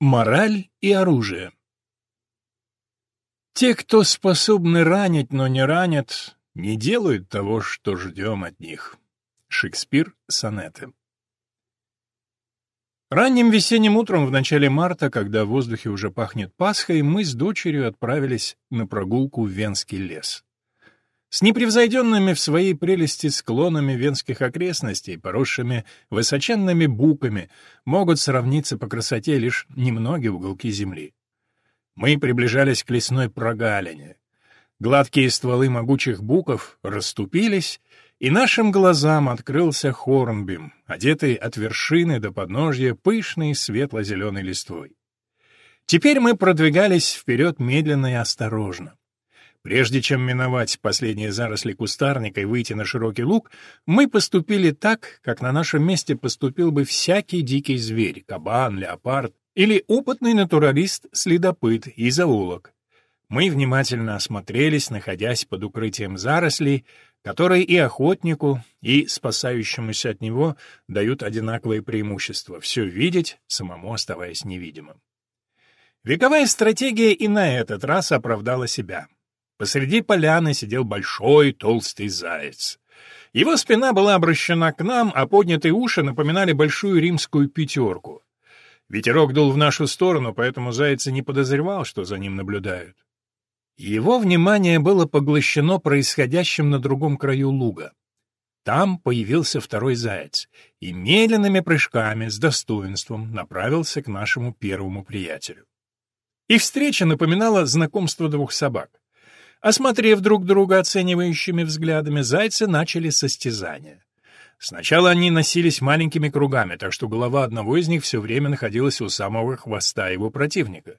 Мораль и оружие Те, кто способны ранить, но не ранят, не делают того, что ждем от них. Шекспир, сонеты. Ранним весенним утром в начале марта, когда в воздухе уже пахнет Пасхой, мы с дочерью отправились на прогулку в Венский лес. С непревзойденными в своей прелести склонами венских окрестностей, поросшими высоченными буками, могут сравниться по красоте лишь немногие уголки земли. Мы приближались к лесной прогалине. Гладкие стволы могучих буков расступились, и нашим глазам открылся Хорнбим, одетый от вершины до подножья пышной светло-зеленой листвой. Теперь мы продвигались вперед медленно и осторожно. Прежде чем миновать последние заросли кустарника и выйти на широкий луг, мы поступили так, как на нашем месте поступил бы всякий дикий зверь — кабан, леопард или опытный натуралист-следопыт и зоолог. Мы внимательно осмотрелись, находясь под укрытием зарослей, которые и охотнику, и спасающемуся от него дают одинаковые преимущества — все видеть, самому оставаясь невидимым. Вековая стратегия и на этот раз оправдала себя — Посреди поляны сидел большой толстый заяц. Его спина была обращена к нам, а поднятые уши напоминали большую римскую пятерку. Ветерок дул в нашу сторону, поэтому заяц не подозревал, что за ним наблюдают. Его внимание было поглощено происходящим на другом краю луга. Там появился второй заяц и медленными прыжками с достоинством направился к нашему первому приятелю. Их встреча напоминала знакомство двух собак. Осмотрев друг друга оценивающими взглядами, зайцы начали состязание. Сначала они носились маленькими кругами, так что голова одного из них все время находилась у самого хвоста его противника.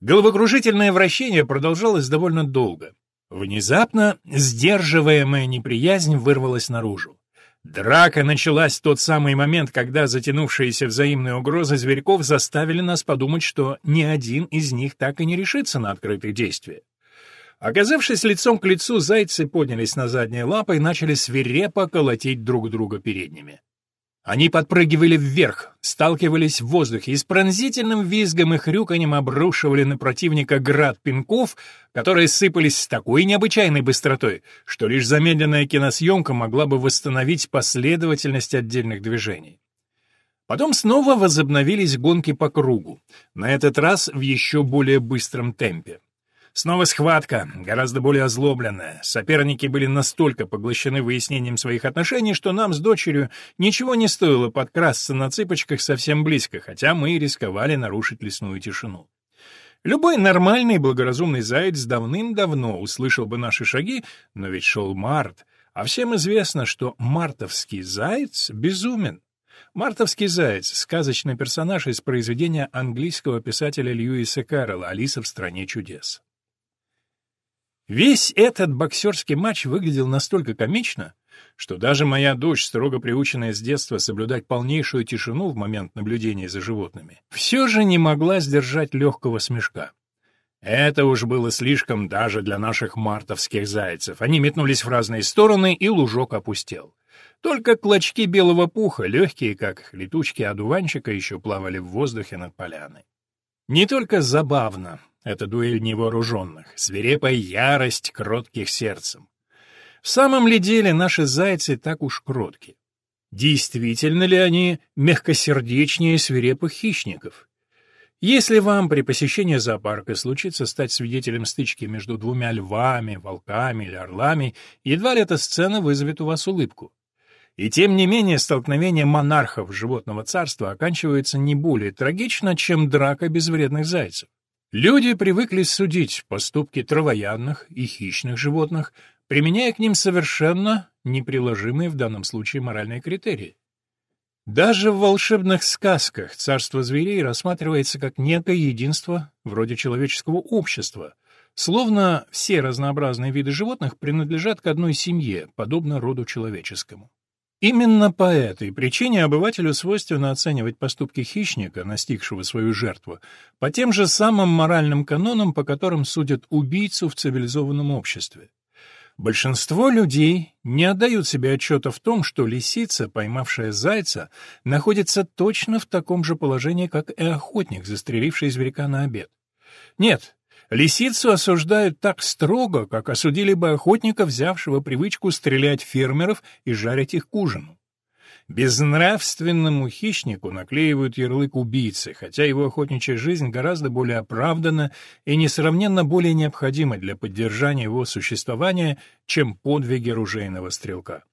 Головокружительное вращение продолжалось довольно долго. Внезапно сдерживаемая неприязнь вырвалась наружу. Драка началась в тот самый момент, когда затянувшиеся взаимные угрозы зверьков заставили нас подумать, что ни один из них так и не решится на открытые действия. Оказавшись лицом к лицу, зайцы поднялись на задние лапы и начали свирепо колотить друг друга передними. Они подпрыгивали вверх, сталкивались в воздухе и с пронзительным визгом и хрюканьем обрушивали на противника град пинков, которые сыпались с такой необычайной быстротой, что лишь замедленная киносъемка могла бы восстановить последовательность отдельных движений. Потом снова возобновились гонки по кругу, на этот раз в еще более быстром темпе. Снова схватка, гораздо более озлобленная. Соперники были настолько поглощены выяснением своих отношений, что нам с дочерью ничего не стоило подкрасться на цыпочках совсем близко, хотя мы и рисковали нарушить лесную тишину. Любой нормальный благоразумный заяц давным-давно услышал бы наши шаги, но ведь шел март, а всем известно, что мартовский заяц безумен. Мартовский заяц — сказочный персонаж из произведения английского писателя Льюиса Кэрролла «Алиса в стране чудес». Весь этот боксерский матч выглядел настолько комично, что даже моя дочь, строго приученная с детства соблюдать полнейшую тишину в момент наблюдения за животными, все же не могла сдержать легкого смешка. Это уж было слишком даже для наших мартовских зайцев. Они метнулись в разные стороны, и лужок опустел. Только клочки белого пуха, легкие, как летучки одуванчика, еще плавали в воздухе над поляной. Не только забавно, это дуэль невооруженных, свирепая ярость кротких сердцем. В самом ли деле наши зайцы так уж кротки? Действительно ли они мягкосердечнее свирепых хищников? Если вам при посещении зоопарка случится стать свидетелем стычки между двумя львами, волками или орлами, едва ли эта сцена вызовет у вас улыбку. И тем не менее столкновение монархов животного царства оканчивается не более трагично, чем драка безвредных зайцев. Люди привыкли судить поступки травоядных и хищных животных, применяя к ним совершенно неприложимые в данном случае моральные критерии. Даже в волшебных сказках царство зверей рассматривается как некое единство вроде человеческого общества, словно все разнообразные виды животных принадлежат к одной семье, подобно роду человеческому. Именно по этой причине обывателю свойственно оценивать поступки хищника, настигшего свою жертву, по тем же самым моральным канонам, по которым судят убийцу в цивилизованном обществе. Большинство людей не отдают себе отчета в том, что лисица, поймавшая зайца, находится точно в таком же положении, как и охотник, застреливший зверька на обед. Нет, лисицу осуждают так строго, как осудили бы охотника, взявшего привычку стрелять фермеров и жарить их к ужину. Безнравственному хищнику наклеивают ярлык убийцы, хотя его охотничья жизнь гораздо более оправдана и несравненно более необходима для поддержания его существования, чем подвиги ружейного стрелка.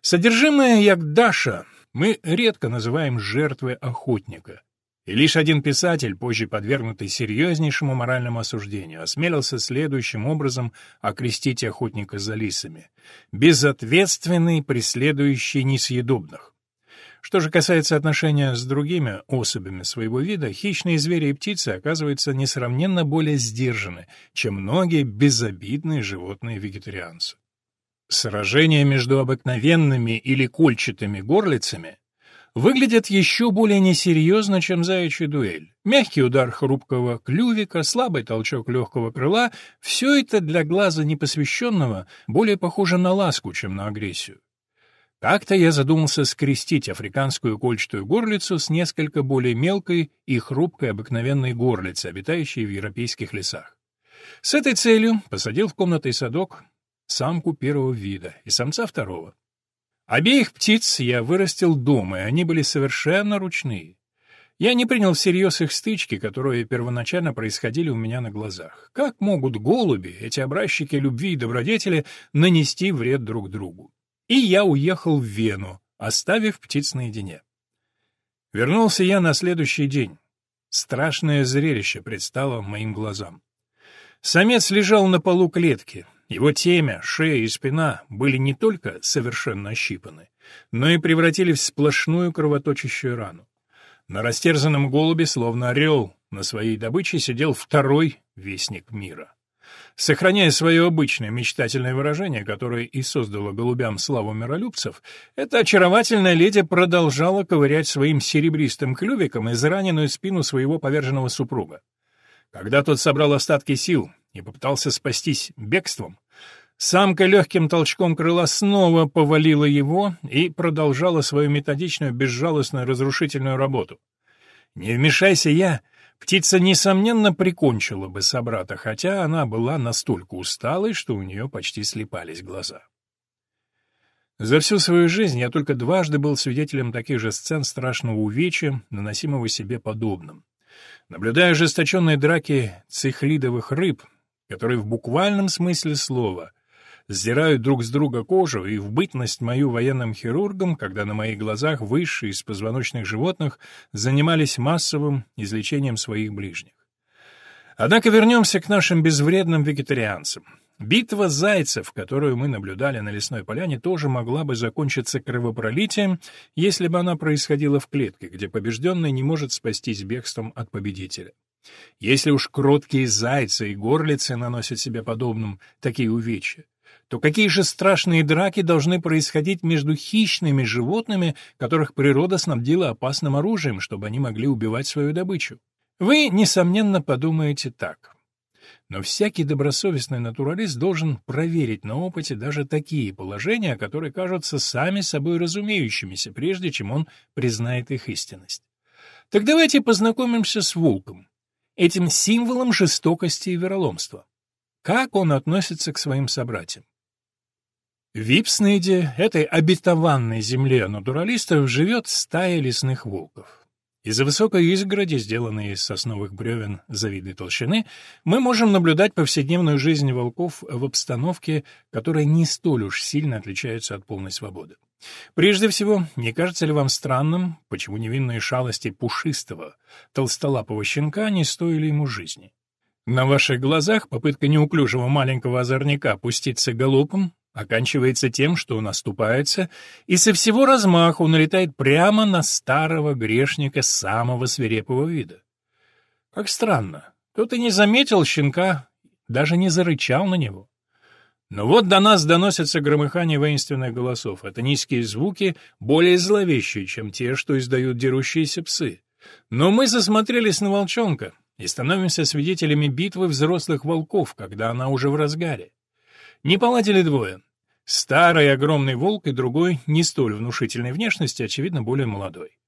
Содержимое Ягдаша мы редко называем жертвой охотника. И лишь один писатель, позже подвергнутый серьезнейшему моральному осуждению, осмелился следующим образом окрестить охотника за лисами. «Безответственный, преследующий несъедобных». Что же касается отношения с другими особями своего вида, хищные звери и птицы оказываются несравненно более сдержаны, чем многие безобидные животные-вегетарианцы. Сражение между обыкновенными или кольчатыми горлицами выглядят еще более несерьезно, чем заячья дуэль. Мягкий удар хрупкого клювика, слабый толчок легкого крыла — все это для глаза непосвященного более похоже на ласку, чем на агрессию. Как-то я задумался скрестить африканскую кольчатую горлицу с несколько более мелкой и хрупкой обыкновенной горлицей, обитающей в европейских лесах. С этой целью посадил в комнатный садок самку первого вида и самца второго. Обеих птиц я вырастил дома, и они были совершенно ручные. Я не принял всерьез их стычки, которые первоначально происходили у меня на глазах. Как могут голуби, эти образчики любви и добродетели, нанести вред друг другу? И я уехал в Вену, оставив птиц наедине. Вернулся я на следующий день. Страшное зрелище предстало моим глазам. Самец лежал на полу клетки, его темя, шея и спина были не только совершенно ощипаны, но и превратили в сплошную кровоточащую рану. На растерзанном голубе, словно орел, на своей добыче сидел второй вестник мира. Сохраняя свое обычное мечтательное выражение, которое и создало голубям славу миролюбцев, эта очаровательная леди продолжала ковырять своим серебристым клювиком израненную спину своего поверженного супруга. Когда тот собрал остатки сил и попытался спастись бегством, самка легким толчком крыла снова повалила его и продолжала свою методичную, безжалостную, разрушительную работу. Не вмешайся я, птица, несомненно, прикончила бы собрата, хотя она была настолько усталой, что у нее почти слепались глаза. За всю свою жизнь я только дважды был свидетелем таких же сцен страшного увечья, наносимого себе подобным. Наблюдая ожесточенные драки цихлидовых рыб, которые в буквальном смысле слова сдирают друг с друга кожу, и в бытность мою военным хирургом, когда на моих глазах высшие из позвоночных животных занимались массовым излечением своих ближних. Однако вернемся к нашим безвредным вегетарианцам. Битва зайцев, которую мы наблюдали на лесной поляне, тоже могла бы закончиться кровопролитием, если бы она происходила в клетке, где побежденный не может спастись бегством от победителя. Если уж кроткие зайцы и горлицы наносят себе подобным такие увечья, то какие же страшные драки должны происходить между хищными животными, которых природа снабдила опасным оружием, чтобы они могли убивать свою добычу? Вы, несомненно, подумаете так. Но всякий добросовестный натуралист должен проверить на опыте даже такие положения, которые кажутся сами собой разумеющимися, прежде чем он признает их истинность. Так давайте познакомимся с волком, этим символом жестокости и вероломства. Как он относится к своим собратьям? В Випснеде, этой обетованной земле натуралистов, живет стая лесных волков. Из-за высокой изгороди, сделанной из сосновых бревен завидной толщины, мы можем наблюдать повседневную жизнь волков в обстановке, которая не столь уж сильно отличается от полной свободы. Прежде всего, не кажется ли вам странным, почему невинные шалости пушистого, толстолапого щенка не стоили ему жизни? На ваших глазах попытка неуклюжего маленького озорника пуститься галопом оканчивается тем, что он оступается и со всего размаху налетает прямо на старого грешника самого свирепого вида. Как странно, кто-то не заметил щенка, даже не зарычал на него. Но вот до нас доносятся громыхание воинственных голосов. Это низкие звуки, более зловещие, чем те, что издают дерущиеся псы. Но мы засмотрелись на волчонка и становимся свидетелями битвы взрослых волков, когда она уже в разгаре. Не поладили двое. Старый огромный волк и другой, не столь внушительной внешности, очевидно, более молодой.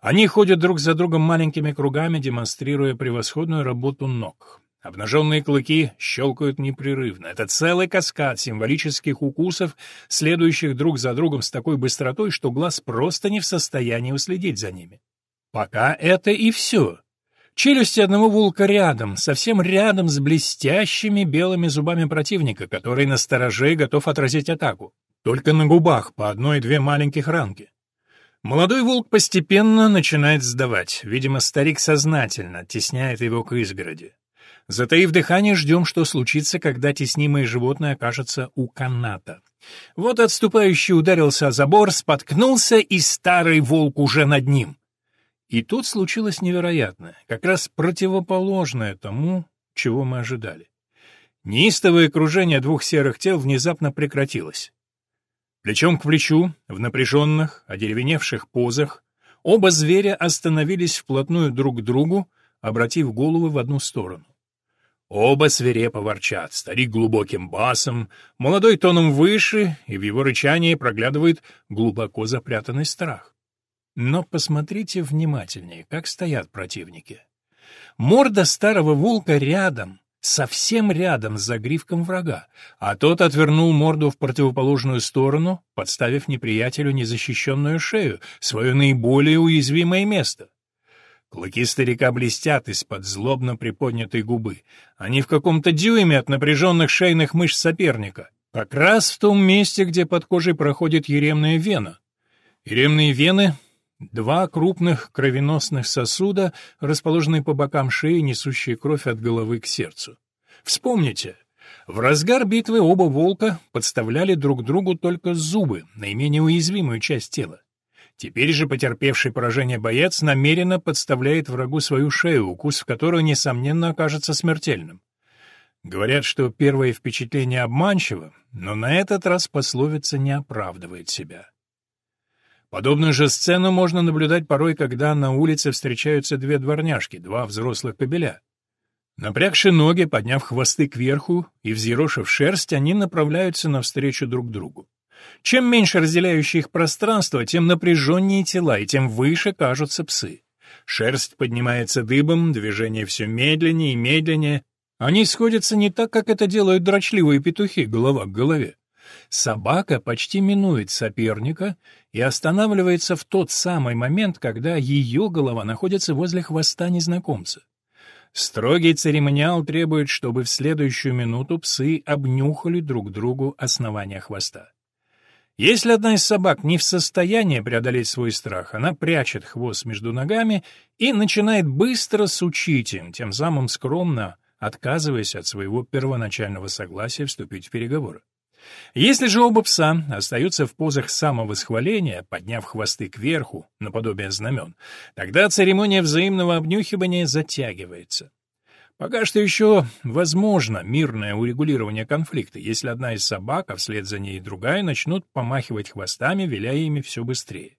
Они ходят друг за другом маленькими кругами, демонстрируя превосходную работу ног. Обнаженные клыки щелкают непрерывно. Это целый каскад символических укусов, следующих друг за другом с такой быстротой, что глаз просто не в состоянии уследить за ними. Пока это и все. Челюсти одного волка рядом, совсем рядом с блестящими белыми зубами противника, который на стороже готов отразить атаку. Только на губах по одной-две маленьких ранки. Молодой волк постепенно начинает сдавать. Видимо, старик сознательно оттесняет его к изгороди. Затаив дыхание, ждем, что случится, когда теснимое животное окажется у каната. Вот отступающий ударился о забор, споткнулся, и старый волк уже над ним. И тут случилось невероятное, как раз противоположное тому, чего мы ожидали. Неистовое кружение двух серых тел внезапно прекратилось. Плечом к плечу, в напряженных, одеревеневших позах, оба зверя остановились вплотную друг к другу, обратив головы в одну сторону. Оба свирепо ворчат, старик глубоким басом, молодой тоном выше, и в его рычании проглядывает глубоко запрятанный страх. Но посмотрите внимательнее, как стоят противники. Морда старого волка рядом, совсем рядом с загривком врага, а тот отвернул морду в противоположную сторону, подставив неприятелю незащищенную шею, свое наиболее уязвимое место. Клыки старика блестят из-под злобно приподнятой губы. Они в каком-то дюйме от напряженных шейных мышц соперника. Как раз в том месте, где под кожей проходит еремная вена. Еремные вены — два крупных кровеносных сосуда, расположенные по бокам шеи, несущие кровь от головы к сердцу. Вспомните, в разгар битвы оба волка подставляли друг другу только зубы, наименее уязвимую часть тела. Теперь же потерпевший поражение боец намеренно подставляет врагу свою шею, укус в которую, несомненно, окажется смертельным. Говорят, что первое впечатление обманчиво, но на этот раз пословица не оправдывает себя. Подобную же сцену можно наблюдать порой, когда на улице встречаются две дворняжки, два взрослых кобеля. Напрягши ноги, подняв хвосты кверху и взъерошив шерсть, они направляются навстречу друг другу. Чем меньше разделяющее их пространство, тем напряженнее тела, и тем выше кажутся псы. Шерсть поднимается дыбом, движение все медленнее и медленнее. Они сходятся не так, как это делают дрочливые петухи, голова к голове. Собака почти минует соперника и останавливается в тот самый момент, когда ее голова находится возле хвоста незнакомца. Строгий церемониал требует, чтобы в следующую минуту псы обнюхали друг другу основание хвоста. Если одна из собак не в состоянии преодолеть свой страх, она прячет хвост между ногами и начинает быстро сучить им, тем самым скромно отказываясь от своего первоначального согласия вступить в переговоры. Если же оба пса остаются в позах самовосхваления, подняв хвосты кверху, наподобие знамен, тогда церемония взаимного обнюхивания затягивается. Пока что еще возможно мирное урегулирование конфликта, если одна из собак, а вслед за ней другая, начнут помахивать хвостами, виляя ими все быстрее.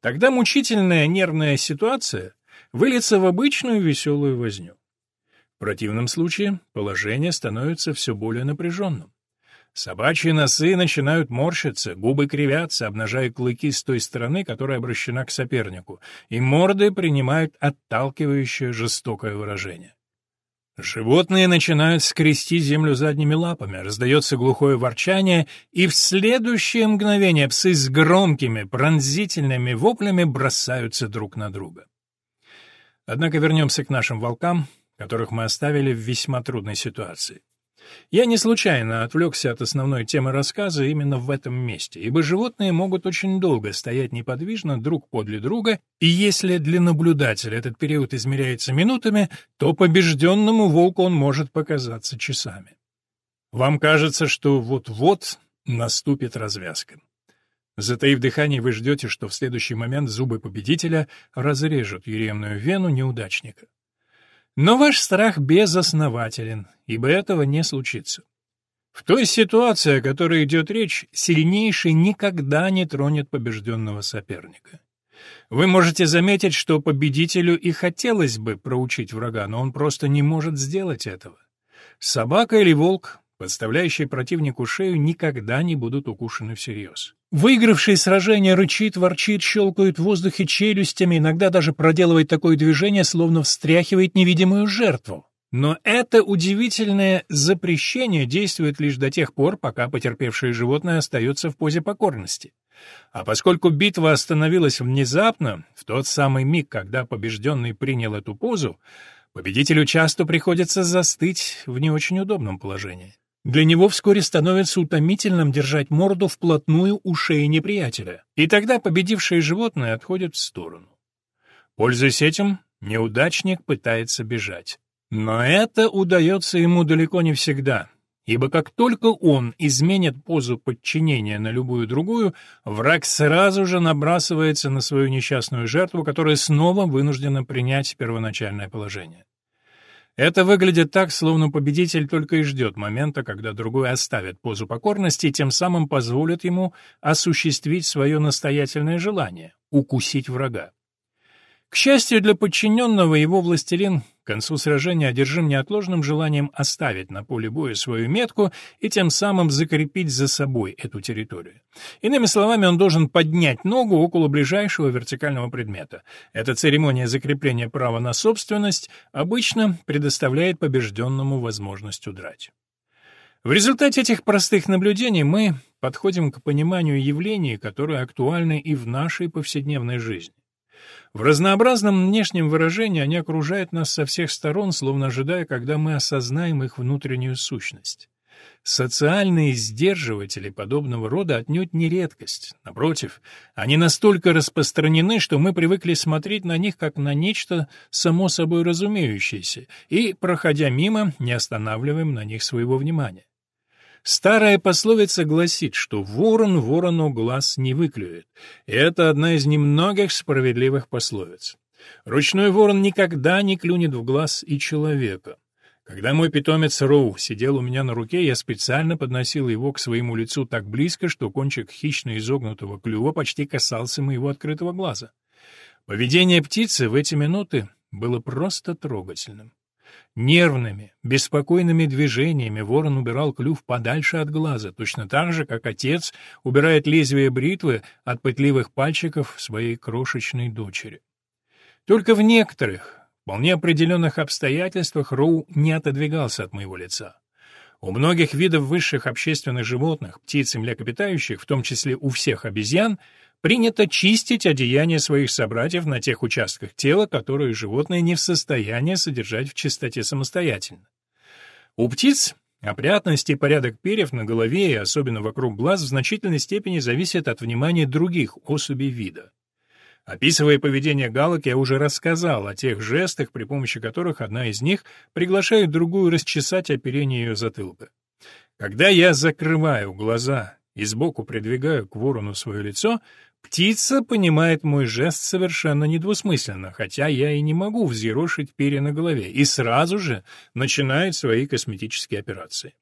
Тогда мучительная нервная ситуация выльется в обычную веселую возню. В противном случае положение становится все более напряженным. Собачьи носы начинают морщиться, губы кривятся, обнажая клыки с той стороны, которая обращена к сопернику, и морды принимают отталкивающее жестокое выражение. Животные начинают скрести землю задними лапами, раздается глухое ворчание, и в следующее мгновение псы с громкими, пронзительными воплями бросаются друг на друга. Однако вернемся к нашим волкам, которых мы оставили в весьма трудной ситуации. Я не случайно отвлекся от основной темы рассказа именно в этом месте, ибо животные могут очень долго стоять неподвижно друг подле друга, и если для наблюдателя этот период измеряется минутами, то побежденному волку он может показаться часами. Вам кажется, что вот-вот наступит развязка. Затаив дыхание, вы ждете, что в следующий момент зубы победителя разрежут еремную вену неудачника. Но ваш страх безоснователен, ибо этого не случится. В той ситуации, о которой идет речь, сильнейший никогда не тронет побежденного соперника. Вы можете заметить, что победителю и хотелось бы проучить врага, но он просто не может сделать этого. Собака или волк подставляющие противнику шею, никогда не будут укушены всерьез. Выигравший сражение рычит, ворчит, щелкает в воздухе челюстями, иногда даже проделывает такое движение, словно встряхивает невидимую жертву. Но это удивительное запрещение действует лишь до тех пор, пока потерпевшее животное остается в позе покорности. А поскольку битва остановилась внезапно, в тот самый миг, когда побежденный принял эту позу, победителю часто приходится застыть в не очень удобном положении. Для него вскоре становится утомительным держать морду вплотную у шеи неприятеля, и тогда победившее животное отходит в сторону. Пользуясь этим, неудачник пытается бежать. Но это удается ему далеко не всегда, ибо как только он изменит позу подчинения на любую другую, враг сразу же набрасывается на свою несчастную жертву, которая снова вынуждена принять первоначальное положение. Это выглядит так, словно победитель только и ждет момента, когда другой оставит позу покорности и тем самым позволит ему осуществить свое настоятельное желание — укусить врага. К счастью для подчиненного, его властелин к концу сражения одержим неотложным желанием оставить на поле боя свою метку и тем самым закрепить за собой эту территорию. Иными словами, он должен поднять ногу около ближайшего вертикального предмета. Эта церемония закрепления права на собственность обычно предоставляет побежденному возможность удрать. В результате этих простых наблюдений мы подходим к пониманию явлений, которые актуальны и в нашей повседневной жизни. В разнообразном внешнем выражении они окружают нас со всех сторон, словно ожидая, когда мы осознаем их внутреннюю сущность. Социальные сдерживатели подобного рода отнюдь не редкость. Напротив, они настолько распространены, что мы привыкли смотреть на них как на нечто само собой разумеющееся, и, проходя мимо, не останавливаем на них своего внимания. Старая пословица гласит, что ворон ворону глаз не выклюет. И это одна из немногих справедливых пословиц. Ручной ворон никогда не клюнет в глаз и человека. Когда мой питомец Роу сидел у меня на руке, я специально подносил его к своему лицу так близко, что кончик хищно изогнутого клюва почти касался моего открытого глаза. Поведение птицы в эти минуты было просто трогательным. Нервными, беспокойными движениями ворон убирал клюв подальше от глаза, точно так же, как отец убирает лезвие бритвы от пытливых пальчиков своей крошечной дочери. Только в некоторых, вполне определенных обстоятельствах Роу не отодвигался от моего лица. У многих видов высших общественных животных, птиц и млекопитающих, в том числе у всех обезьян, принято чистить одеяния своих собратьев на тех участках тела, которые животные не в состоянии содержать в чистоте самостоятельно. У птиц опрятность и порядок перьев на голове и особенно вокруг глаз в значительной степени зависят от внимания других особей вида. Описывая поведение галок, я уже рассказал о тех жестах, при помощи которых одна из них приглашает другую расчесать оперение ее затылка. Когда я закрываю глаза и сбоку придвигаю к ворону свое лицо, Птица понимает мой жест совершенно недвусмысленно, хотя я и не могу взъерошить перья на голове, и сразу же начинает свои косметические операции.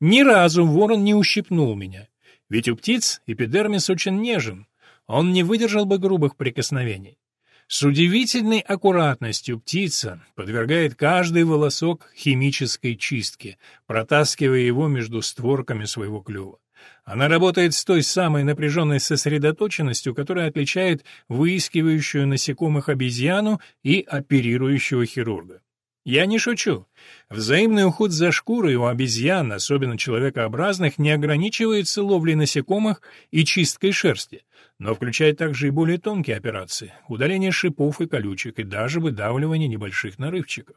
Ни разу ворон не ущипнул меня, ведь у птиц эпидермис очень нежен, он не выдержал бы грубых прикосновений. С удивительной аккуратностью птица подвергает каждый волосок химической чистке, протаскивая его между створками своего клюва. Она работает с той самой напряженной сосредоточенностью, которая отличает выискивающую насекомых обезьяну и оперирующего хирурга. Я не шучу. Взаимный уход за шкурой у обезьян, особенно человекообразных, не ограничивается ловлей насекомых и чисткой шерсти, но включает также и более тонкие операции – удаление шипов и колючек и даже выдавливание небольших нарывчиков.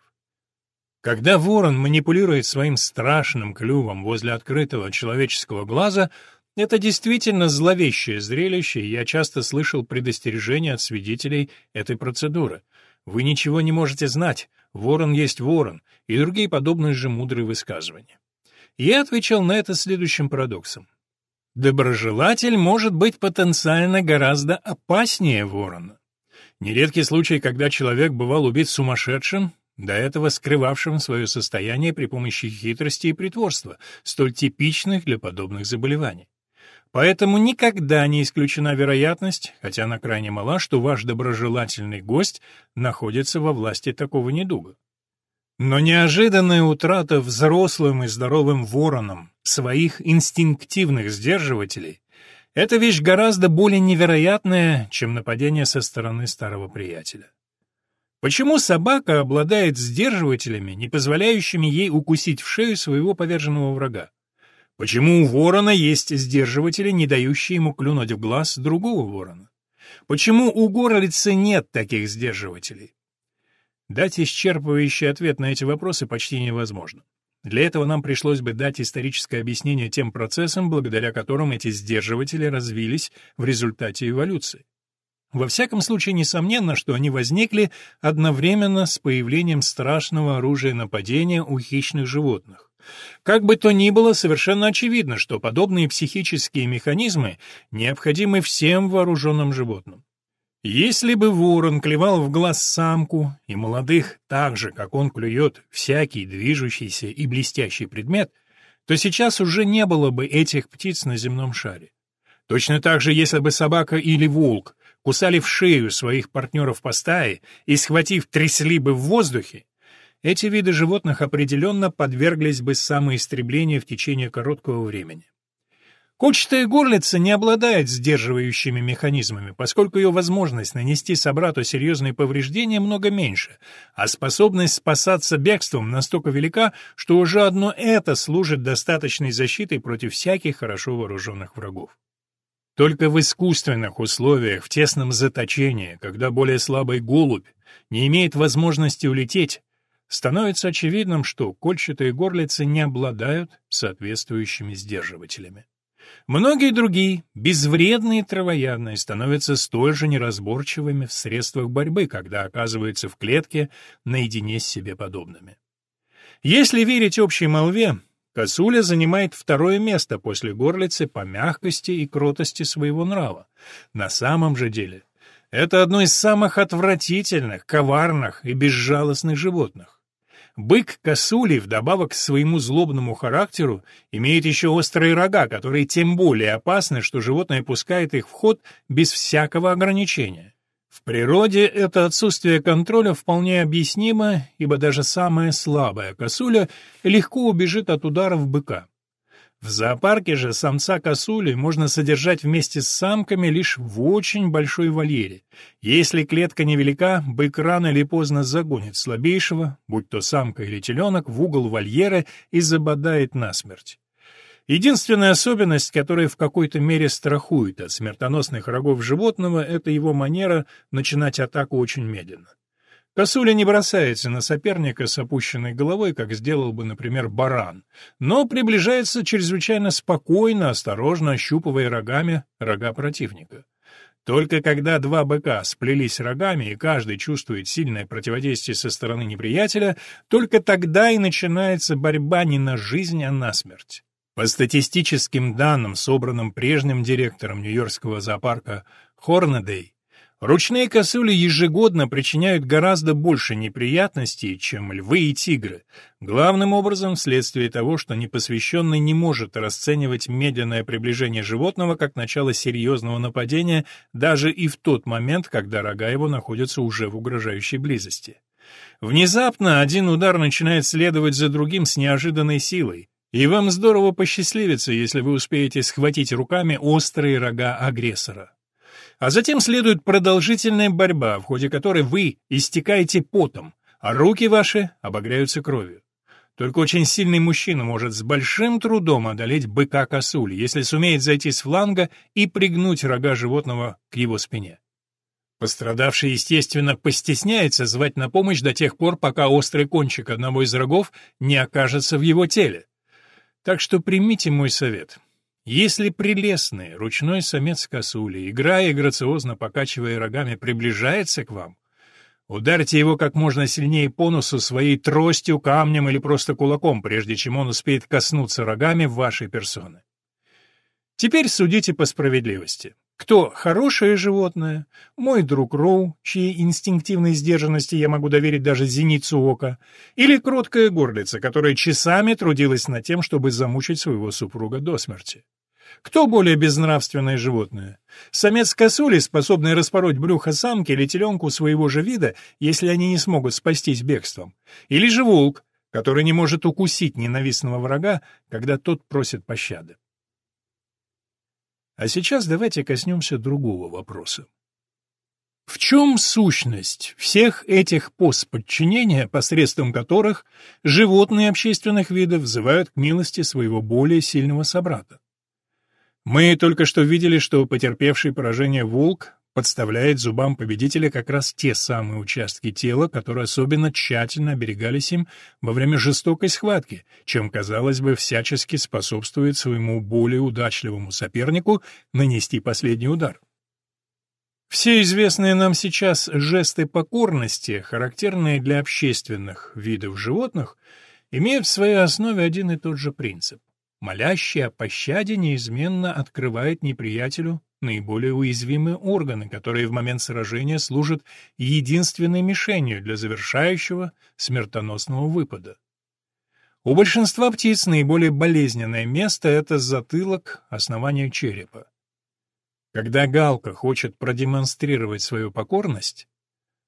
Когда ворон манипулирует своим страшным клювом возле открытого человеческого глаза, это действительно зловещее зрелище, и я часто слышал предостережения от свидетелей этой процедуры. Вы ничего не можете знать, ворон есть ворон, и другие подобные же мудрые высказывания. Я отвечал на это следующим парадоксом. Доброжелатель может быть потенциально гораздо опаснее ворона. Нередкий случай, когда человек бывал убит сумасшедшим, до этого скрывавшим свое состояние при помощи хитрости и притворства, столь типичных для подобных заболеваний. Поэтому никогда не исключена вероятность, хотя она крайне мала, что ваш доброжелательный гость находится во власти такого недуга. Но неожиданная утрата взрослым и здоровым вороном своих инстинктивных сдерживателей — это вещь гораздо более невероятная, чем нападение со стороны старого приятеля. Почему собака обладает сдерживателями, не позволяющими ей укусить в шею своего поверженного врага? Почему у ворона есть сдерживатели, не дающие ему клюнуть в глаз другого ворона? Почему у горлицы нет таких сдерживателей? Дать исчерпывающий ответ на эти вопросы почти невозможно. Для этого нам пришлось бы дать историческое объяснение тем процессам, благодаря которым эти сдерживатели развились в результате эволюции. Во всяком случае, несомненно, что они возникли одновременно с появлением страшного оружия нападения у хищных животных. Как бы то ни было, совершенно очевидно, что подобные психические механизмы необходимы всем вооруженным животным. Если бы ворон клевал в глаз самку и молодых так же, как он клюет всякий движущийся и блестящий предмет, то сейчас уже не было бы этих птиц на земном шаре. Точно так же, если бы собака или волк кусали в шею своих партнеров по стае и, схватив, трясли бы в воздухе, эти виды животных определенно подверглись бы самоистреблению в течение короткого времени. Кучатая горлица не обладает сдерживающими механизмами, поскольку ее возможность нанести собрату серьезные повреждения много меньше, а способность спасаться бегством настолько велика, что уже одно это служит достаточной защитой против всяких хорошо вооруженных врагов. Только в искусственных условиях, в тесном заточении, когда более слабый голубь не имеет возможности улететь, становится очевидным, что кольчатые горлицы не обладают соответствующими сдерживателями. Многие другие, безвредные травоядные, становятся столь же неразборчивыми в средствах борьбы, когда оказываются в клетке наедине с себе подобными. Если верить общей молве, косуля занимает второе место после горлицы по мягкости и кротости своего нрава. На самом же деле, это одно из самых отвратительных, коварных и безжалостных животных. Бык косули, вдобавок к своему злобному характеру, имеет еще острые рога, которые тем более опасны, что животное пускает их в ход без всякого ограничения. В природе это отсутствие контроля вполне объяснимо, ибо даже самая слабая косуля легко убежит от ударов быка. В зоопарке же самца косули можно содержать вместе с самками лишь в очень большой вольере. Если клетка невелика, бык рано или поздно загонит слабейшего, будь то самка или теленок, в угол вольера и забодает насмерть. Единственная особенность, которая в какой-то мере страхует от смертоносных рогов животного, это его манера начинать атаку очень медленно. Косуля не бросается на соперника с опущенной головой, как сделал бы, например, баран, но приближается чрезвычайно спокойно, осторожно ощупывая рогами рога противника. Только когда два быка сплелись рогами, и каждый чувствует сильное противодействие со стороны неприятеля, только тогда и начинается борьба не на жизнь, а на смерть. По статистическим данным, собранным прежним директором Нью-Йоркского зоопарка Хорнедей, Ручные косули ежегодно причиняют гораздо больше неприятностей, чем львы и тигры, главным образом вследствие того, что непосвященный не может расценивать медленное приближение животного как начало серьезного нападения даже и в тот момент, когда рога его находятся уже в угрожающей близости. Внезапно один удар начинает следовать за другим с неожиданной силой, и вам здорово посчастливится, если вы успеете схватить руками острые рога агрессора. А затем следует продолжительная борьба, в ходе которой вы истекаете потом, а руки ваши обогряются кровью. Только очень сильный мужчина может с большим трудом одолеть быка-косуль, если сумеет зайти с фланга и пригнуть рога животного к его спине. Пострадавший, естественно, постесняется звать на помощь до тех пор, пока острый кончик одного из рогов не окажется в его теле. Так что примите мой совет. Если прелестный ручной самец косули, играя и грациозно покачивая рогами, приближается к вам, ударьте его как можно сильнее по носу своей тростью, камнем или просто кулаком, прежде чем он успеет коснуться рогами вашей персоны. Теперь судите по справедливости. Кто хорошее животное, мой друг Роу, чьей инстинктивной сдержанности я могу доверить даже зеницу ока, или кроткая горлица, которая часами трудилась над тем, чтобы замучить своего супруга до смерти. Кто более безнравственное животное? Самец косули, способный распороть брюхо самки или теленку своего же вида, если они не смогут спастись бегством? Или же волк, который не может укусить ненавистного врага, когда тот просит пощады? А сейчас давайте коснемся другого вопроса. В чем сущность всех этих поз подчинения, посредством которых животные общественных видов взывают к милости своего более сильного собрата? Мы только что видели, что потерпевший поражение волк подставляет зубам победителя как раз те самые участки тела, которые особенно тщательно оберегались им во время жестокой схватки, чем, казалось бы, всячески способствует своему более удачливому сопернику нанести последний удар. Все известные нам сейчас жесты покорности, характерные для общественных видов животных, имеют в своей основе один и тот же принцип. Молящий о пощаде неизменно открывает неприятелю наиболее уязвимые органы, которые в момент сражения служат единственной мишенью для завершающего смертоносного выпада. У большинства птиц наиболее болезненное место — это затылок, основание черепа. Когда галка хочет продемонстрировать свою покорность,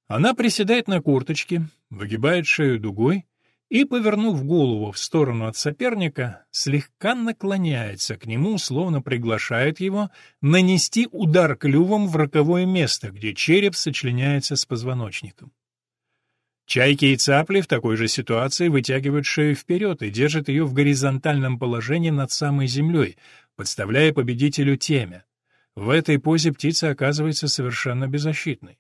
она приседает на курточке, выгибает шею дугой и, повернув голову в сторону от соперника, слегка наклоняется к нему, словно приглашает его нанести удар клювом в роковое место, где череп сочленяется с позвоночником. Чайки и цапли в такой же ситуации вытягивают шею вперед и держат ее в горизонтальном положении над самой землей, подставляя победителю темя. В этой позе птица оказывается совершенно беззащитной.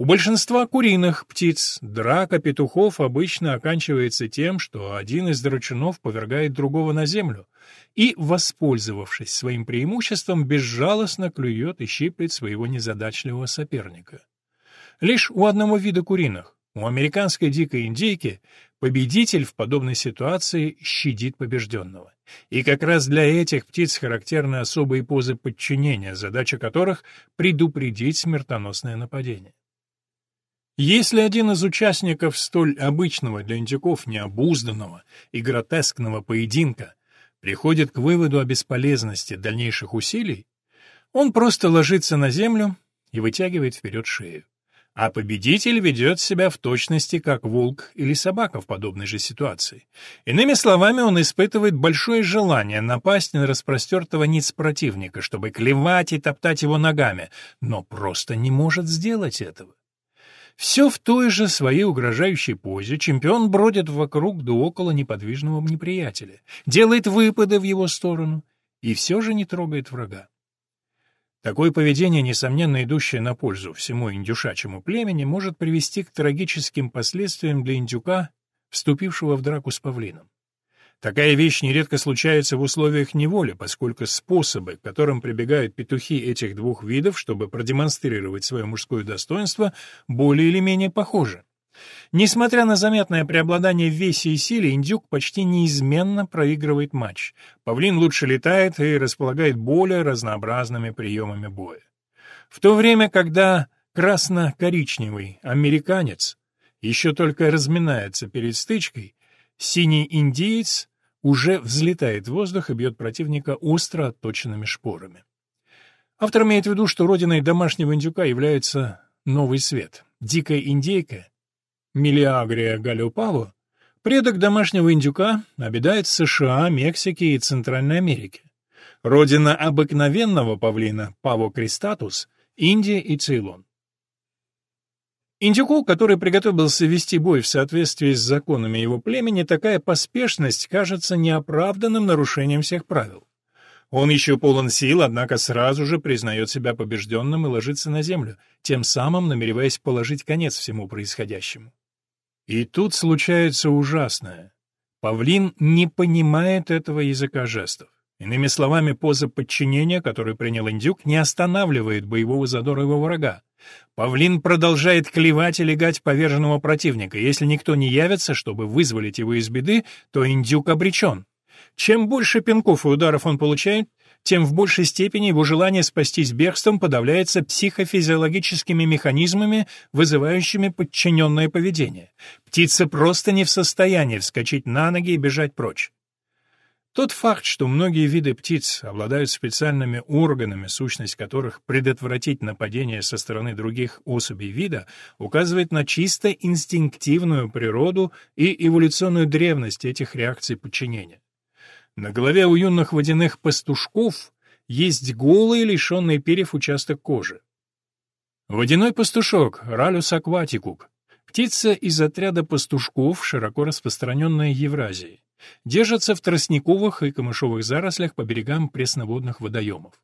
У большинства куриных птиц драка петухов обычно оканчивается тем, что один из драчунов повергает другого на землю и, воспользовавшись своим преимуществом, безжалостно клюет и щиплет своего незадачливого соперника. Лишь у одного вида куриных, у американской дикой индейки, победитель в подобной ситуации щадит побежденного. И как раз для этих птиц характерны особые позы подчинения, задача которых — предупредить смертоносное нападение. Если один из участников столь обычного для индюков необузданного и гротескного поединка приходит к выводу о бесполезности дальнейших усилий, он просто ложится на землю и вытягивает вперед шею а победитель ведет себя в точности как волк или собака в подобной же ситуации. Иными словами, он испытывает большое желание напасть на распростертого ниц противника, чтобы клевать и топтать его ногами, но просто не может сделать этого. Все в той же своей угрожающей позе чемпион бродит вокруг да около неподвижного неприятеля, делает выпады в его сторону и все же не трогает врага. Такое поведение, несомненно идущее на пользу всему индюшачьему племени, может привести к трагическим последствиям для индюка, вступившего в драку с павлином. Такая вещь нередко случается в условиях неволи, поскольку способы, к которым прибегают петухи этих двух видов, чтобы продемонстрировать свое мужское достоинство, более или менее похожи. Несмотря на заметное преобладание в весе и силе, индюк почти неизменно проигрывает матч. Павлин лучше летает и располагает более разнообразными приемами боя. В то время, когда красно-коричневый американец еще только разминается перед стычкой, синий индиец уже взлетает в воздух и бьет противника остро отточенными шпорами. Автор имеет в виду, что родиной домашнего индюка является новый свет. Дикая индейка Мелиагрия галиопаво, предок домашнего индюка, обитает в США, Мексике и Центральной Америке. Родина обыкновенного павлина, паво кристатус, Индия и Цейлон. Индюку, который приготовился вести бой в соответствии с законами его племени, такая поспешность кажется неоправданным нарушением всех правил. Он еще полон сил, однако сразу же признает себя побежденным и ложится на землю, тем самым намереваясь положить конец всему происходящему. И тут случается ужасное. Павлин не понимает этого языка жестов. Иными словами, поза подчинения, которую принял индюк, не останавливает боевого задора его врага. Павлин продолжает клевать и легать поверженного противника. Если никто не явится, чтобы вызволить его из беды, то индюк обречен. Чем больше пинков и ударов он получает, тем в большей степени его желание спастись бегством подавляется психофизиологическими механизмами, вызывающими подчиненное поведение. Птица просто не в состоянии вскочить на ноги и бежать прочь. Тот факт, что многие виды птиц обладают специальными органами, сущность которых предотвратить нападение со стороны других особей вида, указывает на чисто инстинктивную природу и эволюционную древность этих реакций подчинения. На голове у юных водяных пастушков есть голый, лишенный перьев участок кожи. Водяной пастушок, Ралюс акватикук, птица из отряда пастушков, широко распространенная в Евразии. Держится в тростниковых и камышовых зарослях по берегам пресноводных водоемов.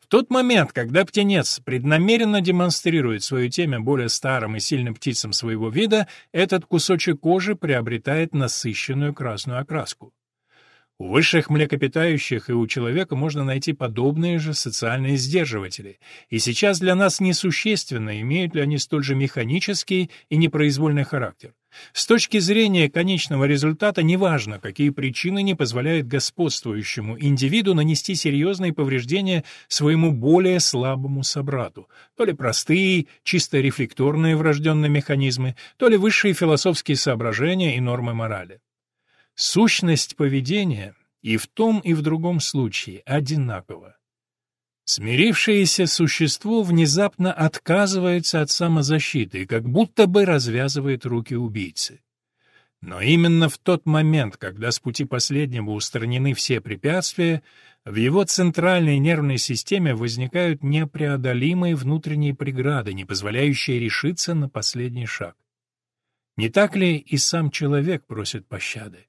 В тот момент, когда птенец преднамеренно демонстрирует свою темя более старым и сильным птицам своего вида, этот кусочек кожи приобретает насыщенную красную окраску. У высших млекопитающих и у человека можно найти подобные же социальные сдерживатели, и сейчас для нас несущественно, имеют ли они столь же механический и непроизвольный характер. С точки зрения конечного результата неважно, какие причины не позволяют господствующему индивиду нанести серьезные повреждения своему более слабому собрату, то ли простые, чисто рефлекторные врожденные механизмы, то ли высшие философские соображения и нормы морали. Сущность поведения и в том, и в другом случае одинакова. Смирившееся существо внезапно отказывается от самозащиты, как будто бы развязывает руки убийцы. Но именно в тот момент, когда с пути последнего устранены все препятствия, в его центральной нервной системе возникают непреодолимые внутренние преграды, не позволяющие решиться на последний шаг. Не так ли и сам человек просит пощады?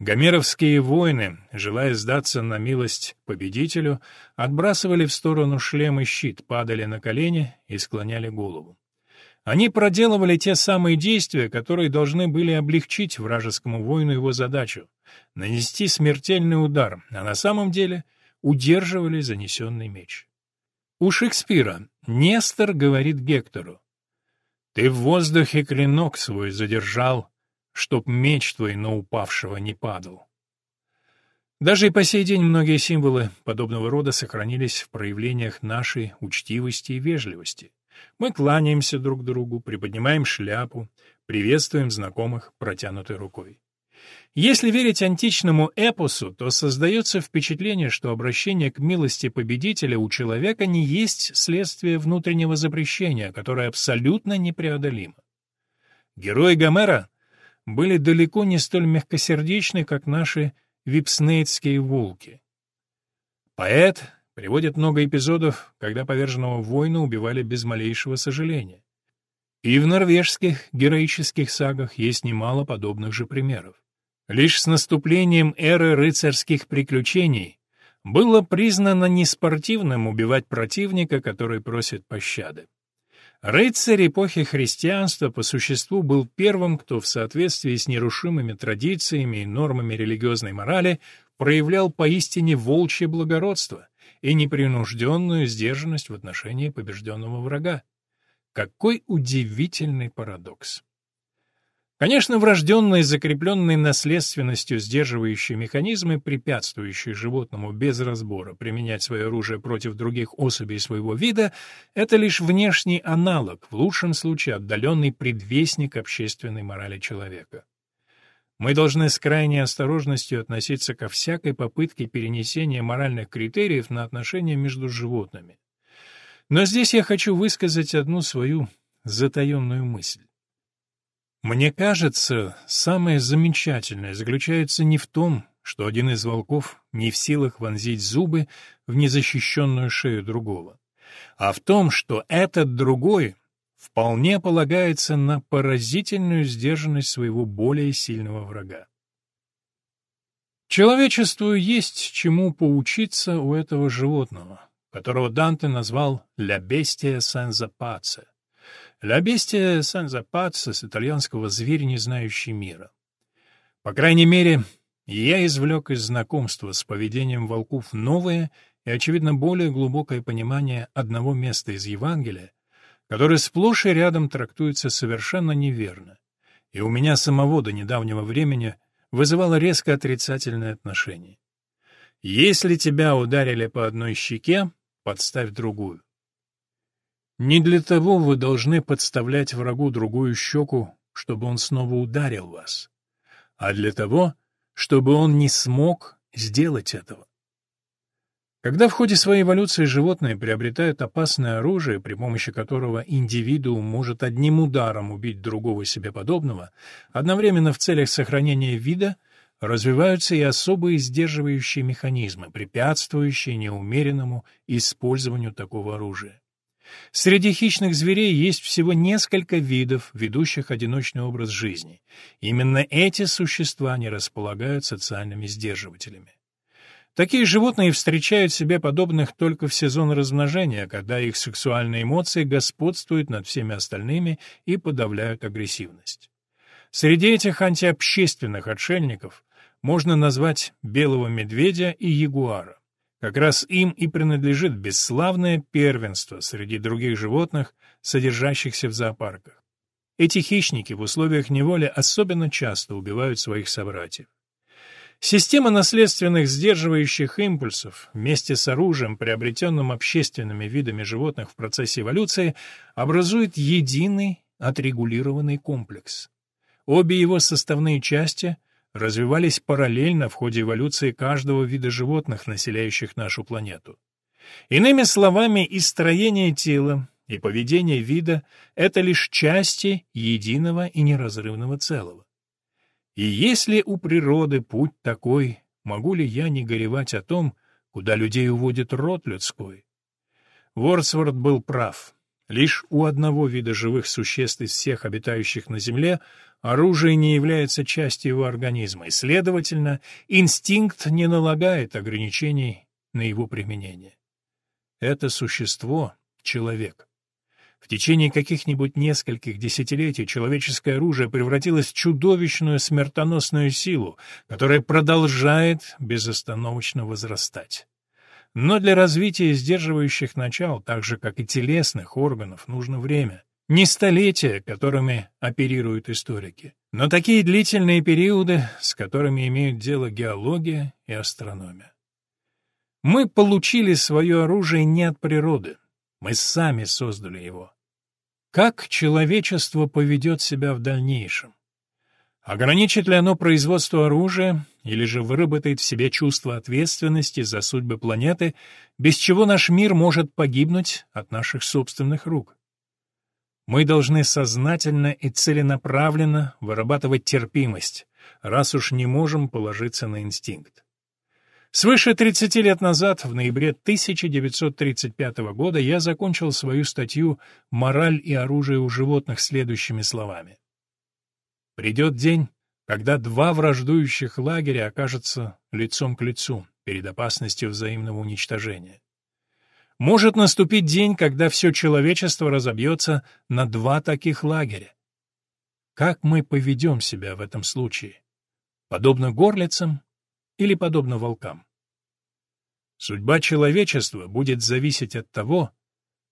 Гомеровские воины, желая сдаться на милость победителю, отбрасывали в сторону шлем и щит, падали на колени и склоняли голову. Они проделывали те самые действия, которые должны были облегчить вражескому воину его задачу — нанести смертельный удар, а на самом деле удерживали занесенный меч. У Шекспира Нестор говорит Гектору, «Ты в воздухе клинок свой задержал, чтоб меч твой на упавшего не падал. Даже и по сей день многие символы подобного рода сохранились в проявлениях нашей учтивости и вежливости. Мы кланяемся друг другу, приподнимаем шляпу, приветствуем знакомых протянутой рукой. Если верить античному эпосу, то создается впечатление, что обращение к милости победителя у человека не есть следствие внутреннего запрещения, которое абсолютно непреодолимо. Герои Гомера были далеко не столь мягкосердечны, как наши випснейтские волки. Поэт приводит много эпизодов, когда поверженного воина убивали без малейшего сожаления. И в норвежских героических сагах есть немало подобных же примеров. Лишь с наступлением эры рыцарских приключений было признано неспортивным убивать противника, который просит пощады. Рыцарь эпохи христианства по существу был первым, кто в соответствии с нерушимыми традициями и нормами религиозной морали проявлял поистине волчье благородство и непринужденную сдержанность в отношении побежденного врага. Какой удивительный парадокс! Конечно, врожденные, закрепленные наследственностью сдерживающие механизмы, препятствующие животному без разбора применять свое оружие против других особей своего вида, это лишь внешний аналог, в лучшем случае отдаленный предвестник общественной морали человека. Мы должны с крайней осторожностью относиться ко всякой попытке перенесения моральных критериев на отношения между животными. Но здесь я хочу высказать одну свою затаенную мысль. Мне кажется, самое замечательное заключается не в том, что один из волков не в силах вонзить зубы в незащищенную шею другого, а в том, что этот другой вполне полагается на поразительную сдержанность своего более сильного врага. Человечеству есть чему поучиться у этого животного, которого Данте назвал «la bestia senza pace», «Ля бестия санза паца» с итальянского «зверь, не знающий мира». По крайней мере, я извлек из знакомства с поведением волков новое и, очевидно, более глубокое понимание одного места из Евангелия, которое сплошь и рядом трактуется совершенно неверно, и у меня самого до недавнего времени вызывало резко отрицательное отношение. Если тебя ударили по одной щеке, подставь другую. Не для того вы должны подставлять врагу другую щеку, чтобы он снова ударил вас, а для того, чтобы он не смог сделать этого. Когда в ходе своей эволюции животные приобретают опасное оружие, при помощи которого индивидуум может одним ударом убить другого себе подобного, одновременно в целях сохранения вида развиваются и особые сдерживающие механизмы, препятствующие неумеренному использованию такого оружия. Среди хищных зверей есть всего несколько видов, ведущих одиночный образ жизни. Именно эти существа не располагают социальными сдерживателями. Такие животные встречают себе подобных только в сезон размножения, когда их сексуальные эмоции господствуют над всеми остальными и подавляют агрессивность. Среди этих антиобщественных отшельников можно назвать белого медведя и ягуара. Как раз им и принадлежит бесславное первенство среди других животных, содержащихся в зоопарках. Эти хищники в условиях неволи особенно часто убивают своих собратьев. Система наследственных сдерживающих импульсов вместе с оружием, приобретенным общественными видами животных в процессе эволюции, образует единый отрегулированный комплекс. Обе его составные части развивались параллельно в ходе эволюции каждого вида животных, населяющих нашу планету. Иными словами, и строение тела, и поведение вида — это лишь части единого и неразрывного целого. И если у природы путь такой, могу ли я не горевать о том, куда людей уводит род людской? Вордсворт был прав. Лишь у одного вида живых существ из всех обитающих на Земле оружие не является частью его организма, и, следовательно, инстинкт не налагает ограничений на его применение. Это существо — человек. В течение каких-нибудь нескольких десятилетий человеческое оружие превратилось в чудовищную смертоносную силу, которая продолжает безостановочно возрастать. Но для развития сдерживающих начал, так же как и телесных органов, нужно время. Не столетия, которыми оперируют историки, но такие длительные периоды, с которыми имеют дело геология и астрономия. Мы получили свое оружие не от природы, мы сами создали его. Как человечество поведет себя в дальнейшем? Ограничит ли оно производство оружия, или же выработает в себе чувство ответственности за судьбы планеты, без чего наш мир может погибнуть от наших собственных рук? Мы должны сознательно и целенаправленно вырабатывать терпимость, раз уж не можем положиться на инстинкт. Свыше 30 лет назад, в ноябре 1935 года, я закончил свою статью «Мораль и оружие у животных» следующими словами. «Придет день, когда два враждующих лагеря окажутся лицом к лицу перед опасностью взаимного уничтожения. Может наступить день, когда все человечество разобьется на два таких лагеря. Как мы поведем себя в этом случае? Подобно горлицам или подобно волкам. Судьба человечества будет зависеть от того,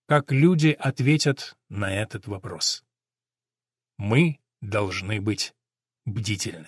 как люди ответят на этот вопрос. Мы должны быть бдительны.